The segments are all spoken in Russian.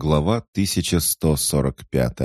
Глава 1145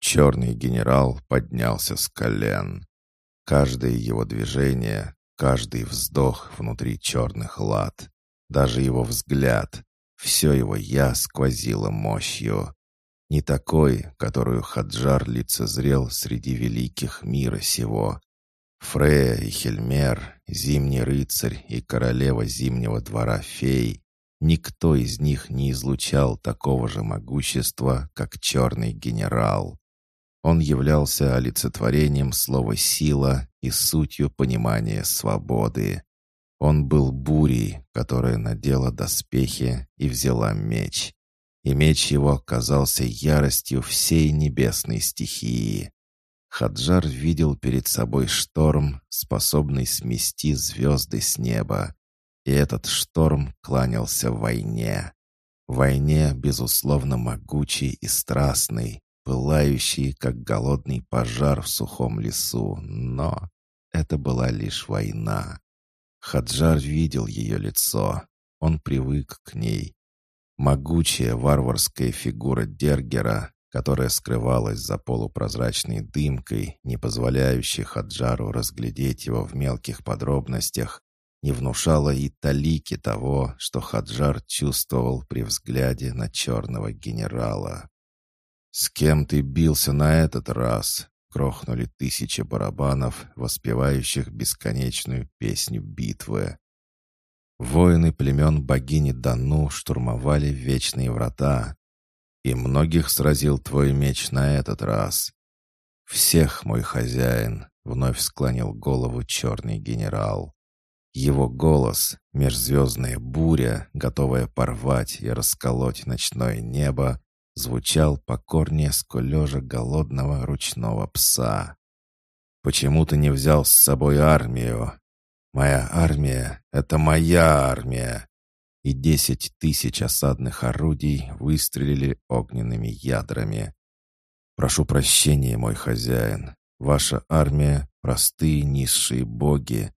Черный генерал поднялся с колен. Каждое его движение, каждый вздох внутри черных лад, даже его взгляд, все его «я» сквозило мощью. Не такой, которую Хаджар лицезрел среди великих мира сего. Фрея и Хельмер, Зимний рыцарь и королева Зимнего двора фей Никто из них не излучал такого же могущества, как черный генерал. Он являлся олицетворением слова «сила» и сутью понимания свободы. Он был бурей, которая надела доспехи и взяла меч. И меч его казался яростью всей небесной стихии. Хаджар видел перед собой шторм, способный смести звезды с неба, и этот шторм кланялся войне. Войне, безусловно, могучей и страстной, пылающей, как голодный пожар в сухом лесу, но это была лишь война. Хаджар видел ее лицо, он привык к ней. Могучая варварская фигура Дергера, которая скрывалась за полупрозрачной дымкой, не позволяющей Хаджару разглядеть его в мелких подробностях, не внушало и талики того, что Хаджар чувствовал при взгляде на черного генерала. «С кем ты бился на этот раз?» — грохнули тысячи барабанов, воспевающих бесконечную песню битвы. Воины племен богини Дану штурмовали вечные врата. И многих сразил твой меч на этот раз. «Всех, мой хозяин!» — вновь склонил голову черный генерал. Его голос, межзвездная буря, готовая порвать и расколоть ночное небо, звучал покорнее скулежа голодного ручного пса. «Почему ты не взял с собой армию? Моя армия — это моя армия!» И десять тысяч осадных орудий выстрелили огненными ядрами. «Прошу прощения, мой хозяин. Ваша армия — простые низшие боги,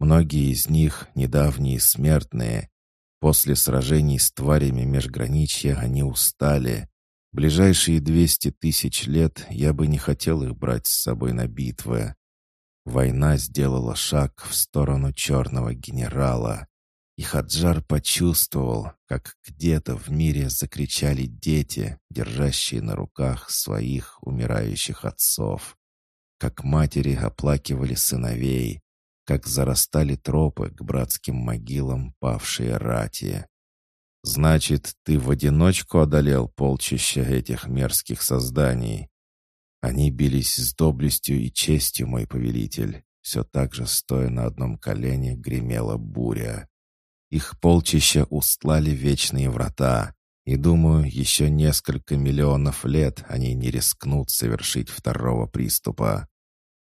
Многие из них — недавние смертные. После сражений с тварями межграничья они устали. Ближайшие двести тысяч лет я бы не хотел их брать с собой на битвы. Война сделала шаг в сторону черного генерала. И Хаджар почувствовал, как где-то в мире закричали дети, держащие на руках своих умирающих отцов. Как матери оплакивали сыновей, как зарастали тропы к братским могилам павшие рати. «Значит, ты в одиночку одолел полчища этих мерзких созданий?» Они бились с доблестью и честью, мой повелитель. Все так же, стоя на одном колене, гремела буря. Их полчища устлали вечные врата, и, думаю, еще несколько миллионов лет они не рискнут совершить второго приступа.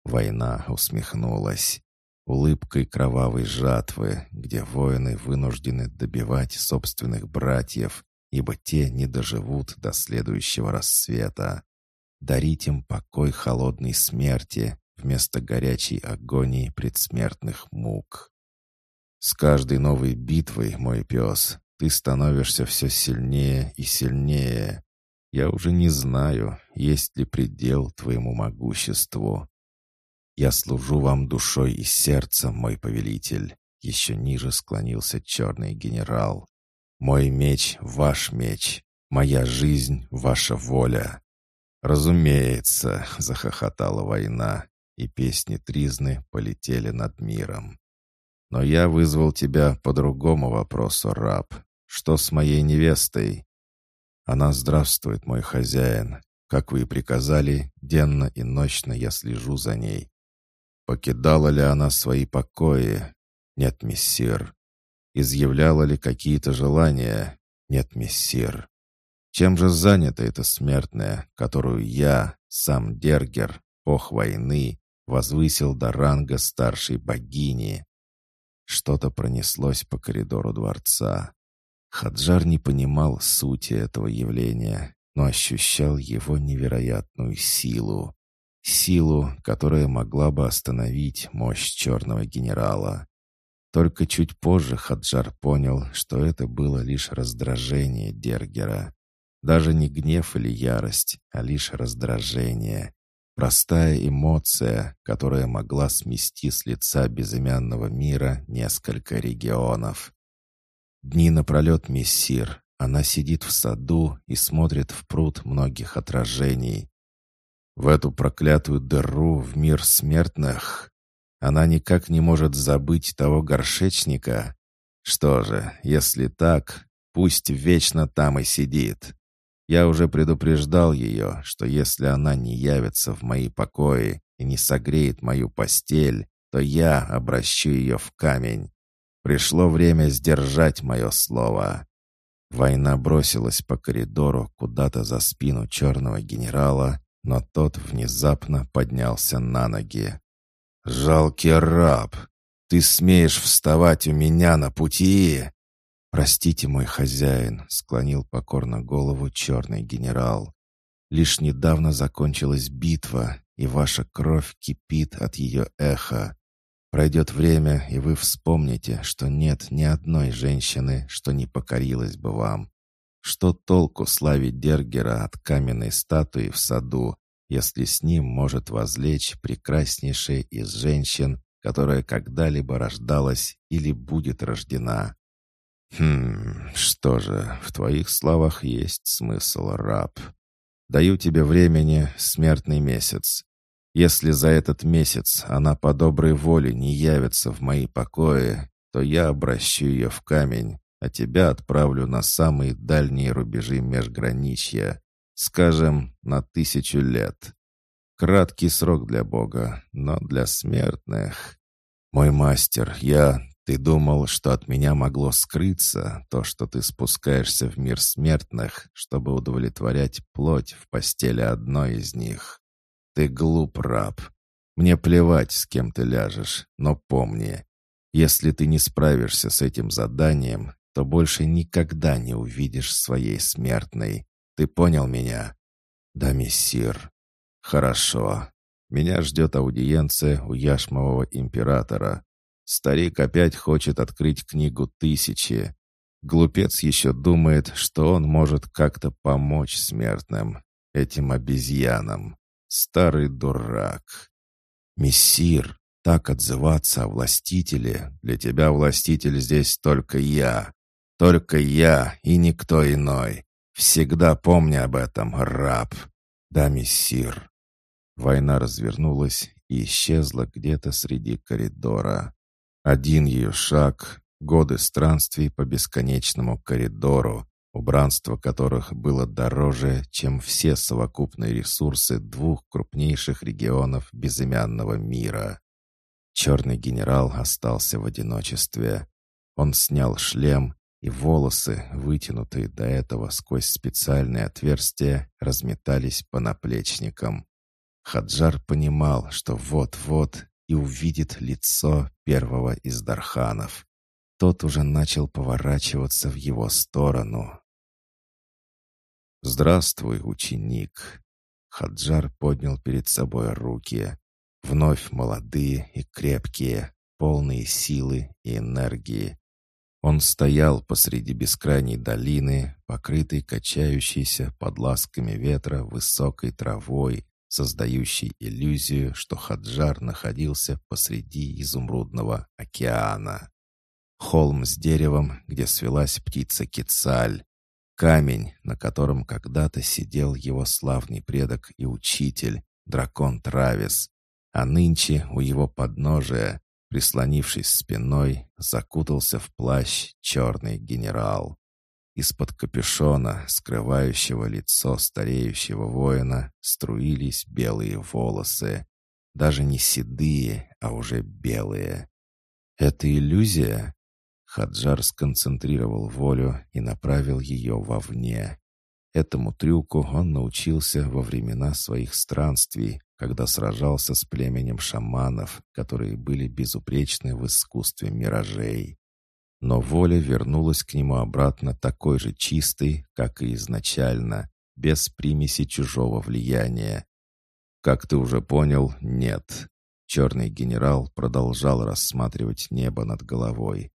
Война усмехнулась улыбкой кровавой жатвы, где воины вынуждены добивать собственных братьев, ибо те не доживут до следующего рассвета. Дарить им покой холодной смерти вместо горячей агонии предсмертных мук. С каждой новой битвой, мой пес, ты становишься все сильнее и сильнее. Я уже не знаю, есть ли предел твоему могуществу. «Я служу вам душой и сердцем, мой повелитель», — еще ниже склонился черный генерал. «Мой меч — ваш меч, моя жизнь — ваша воля». «Разумеется», — захохотала война, и песни Тризны полетели над миром. «Но я вызвал тебя по другому вопросу, раб. Что с моей невестой?» «Она здравствует, мой хозяин. Как вы и приказали, денно и ночно я слежу за ней. Покидала ли она свои покои? Нет, мессир. Изъявляла ли какие-то желания? Нет, мессир. Чем же занята эта смертная, которую я, сам Дергер, бог войны, возвысил до ранга старшей богини? Что-то пронеслось по коридору дворца. Хаджар не понимал сути этого явления, но ощущал его невероятную силу. Силу, которая могла бы остановить мощь черного генерала. Только чуть позже Хаджар понял, что это было лишь раздражение Дергера. Даже не гнев или ярость, а лишь раздражение. Простая эмоция, которая могла смести с лица безымянного мира несколько регионов. Дни напролет мессир. Она сидит в саду и смотрит в пруд многих отражений. В эту проклятую дыру в мир смертных она никак не может забыть того горшечника. Что же, если так, пусть вечно там и сидит. Я уже предупреждал ее, что если она не явится в мои покои и не согреет мою постель, то я обращу ее в камень. Пришло время сдержать мое слово. Война бросилась по коридору куда-то за спину черного генерала, но тот внезапно поднялся на ноги. «Жалкий раб! Ты смеешь вставать у меня на пути?» «Простите, мой хозяин», — склонил покорно голову черный генерал. «Лишь недавно закончилась битва, и ваша кровь кипит от ее эха. Пройдет время, и вы вспомните, что нет ни одной женщины, что не покорилась бы вам. Что толку славить Дергера от каменной статуи в саду, если с ним может возлечь прекраснейшая из женщин, которая когда-либо рождалась или будет рождена?» «Хм, что же, в твоих словах есть смысл, раб. Даю тебе времени смертный месяц. Если за этот месяц она по доброй воле не явится в мои покои, то я обращу ее в камень, а тебя отправлю на самые дальние рубежи межграничья, скажем, на тысячу лет. Краткий срок для Бога, но для смертных. Мой мастер, я ты думал, что от меня могло скрыться то, что ты спускаешься в мир смертных, чтобы удовлетворять плоть в постели одной из них. Ты глуп, раб. Мне плевать, с кем ты ляжешь, но помни, если ты не справишься с этим заданием, то больше никогда не увидишь своей смертной. Ты понял меня? Да, мессир. Хорошо. Меня ждет аудиенция у яшмового императора. Старик опять хочет открыть книгу «Тысячи». Глупец еще думает, что он может как-то помочь смертным, этим обезьянам. Старый дурак. Мессир, так отзываться о властителе, для тебя властитель здесь только я. Только я и никто иной. Всегда помни об этом, раб. Да, мессир. Война развернулась и исчезла где-то среди коридора. Один ее шаг — годы странствий по бесконечному коридору, убранство которых было дороже, чем все совокупные ресурсы двух крупнейших регионов безымянного мира. Черный генерал остался в одиночестве. Он снял шлем, и волосы, вытянутые до этого сквозь специальное отверстие, разметались по наплечникам. Хаджар понимал, что вот-вот и увидит лицо первого из Дарханов. Тот уже начал поворачиваться в его сторону. «Здравствуй, ученик!» Хаджар поднял перед собой руки. Вновь молодые и крепкие, полные силы и энергии. Он стоял посреди бескрайней долины, покрытой качающейся под ласками ветра высокой травой, создающий иллюзию, что Хаджар находился посреди изумрудного океана. Холм с деревом, где свелась птица Кицаль, камень, на котором когда-то сидел его славный предок и учитель, дракон Травис, а нынче у его подножия, прислонившись спиной, закутался в плащ черный генерал. Из-под капюшона, скрывающего лицо стареющего воина, струились белые волосы. Даже не седые, а уже белые. «Это иллюзия?» Хаджар сконцентрировал волю и направил ее вовне. Этому трюку он научился во времена своих странствий, когда сражался с племенем шаманов, которые были безупречны в искусстве миражей. Но воля вернулась к нему обратно такой же чистой, как и изначально, без примеси чужого влияния. Как ты уже понял, нет. Черный генерал продолжал рассматривать небо над головой.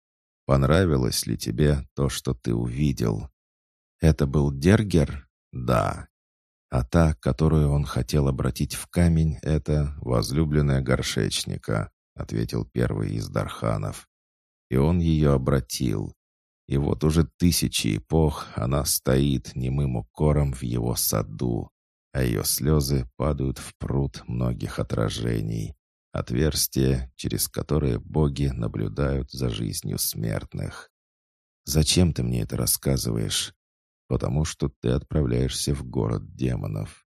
«Понравилось ли тебе то, что ты увидел?» «Это был Дергер?» «Да». А та, которую он хотел обратить в камень, это возлюбленная горшечника, ответил первый из Дарханов. И он ее обратил. И вот уже тысячи эпох она стоит немым укором в его саду, а ее слезы падают в пруд многих отражений, отверстие, через которое боги наблюдают за жизнью смертных. «Зачем ты мне это рассказываешь?» «Потому что ты отправляешься в город демонов.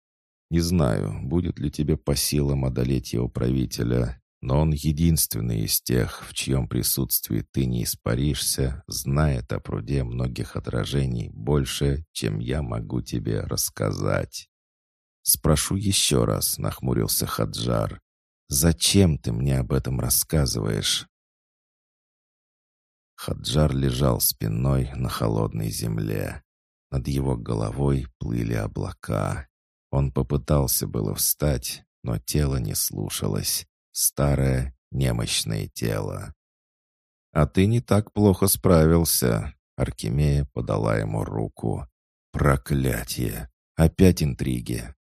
Не знаю, будет ли тебе по силам одолеть его правителя, но он единственный из тех, в чьем присутствии ты не испаришься, знает о пруде многих отражений больше, чем я могу тебе рассказать. «Спрошу еще раз», — нахмурился Хаджар. «Зачем ты мне об этом рассказываешь?» Хаджар лежал спиной на холодной земле. Над его головой плыли облака. Он попытался было встать, но тело не слушалось старое, немощное тело. «А ты не так плохо справился», — Аркемия подала ему руку. «Проклятие! Опять интриги!»